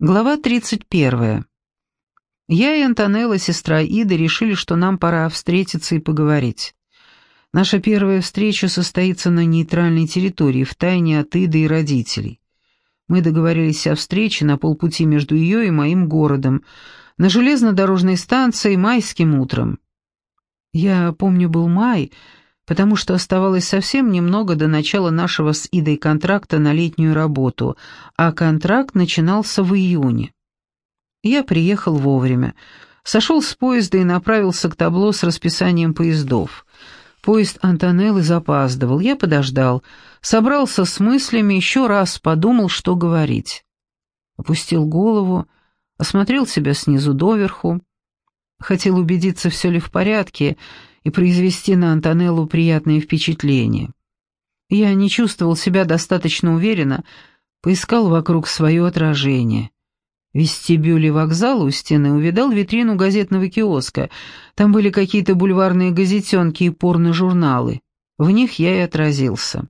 Глава 31. Я и Антонелла, сестра Ида, решили, что нам пора встретиться и поговорить. Наша первая встреча состоится на нейтральной территории, в тайне от Иды и родителей. Мы договорились о встрече на полпути между ее и моим городом, на железнодорожной станции майским утром. Я помню, был май, потому что оставалось совсем немного до начала нашего с Идой контракта на летнюю работу, а контракт начинался в июне. Я приехал вовремя, сошел с поезда и направился к табло с расписанием поездов. Поезд Антонеллы запаздывал, я подождал, собрался с мыслями, еще раз подумал, что говорить. Опустил голову, осмотрел себя снизу доверху, хотел убедиться, все ли в порядке, и произвести на Антонеллу приятное впечатление. Я не чувствовал себя достаточно уверенно, поискал вокруг свое отражение. В вестибюле вокзала у стены увидал витрину газетного киоска. Там были какие-то бульварные газетенки и порно-журналы. В них я и отразился.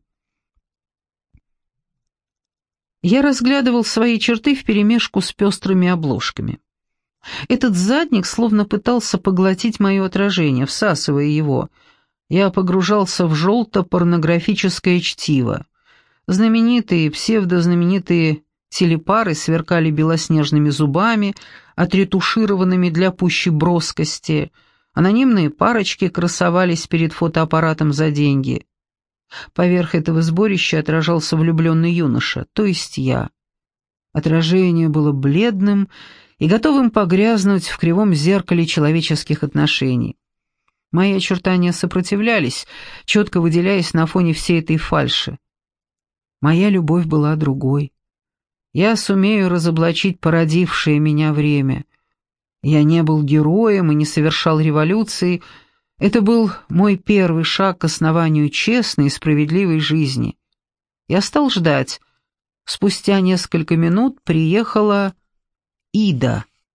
Я разглядывал свои черты вперемешку с пестрыми обложками. Этот задник словно пытался поглотить мое отражение, всасывая его. Я погружался в желто-порнографическое чтиво. Знаменитые, псевдознаменитые телепары сверкали белоснежными зубами, отретушированными для пущей броскости. Анонимные парочки красовались перед фотоаппаратом за деньги. Поверх этого сборища отражался влюбленный юноша, то есть я. Отражение было бледным и готовым погрязнуть в кривом зеркале человеческих отношений. Мои очертания сопротивлялись, четко выделяясь на фоне всей этой фальши. Моя любовь была другой. Я сумею разоблачить породившее меня время. Я не был героем и не совершал революции. Это был мой первый шаг к основанию честной и справедливой жизни. Я стал ждать. Спустя несколько минут приехала Ида.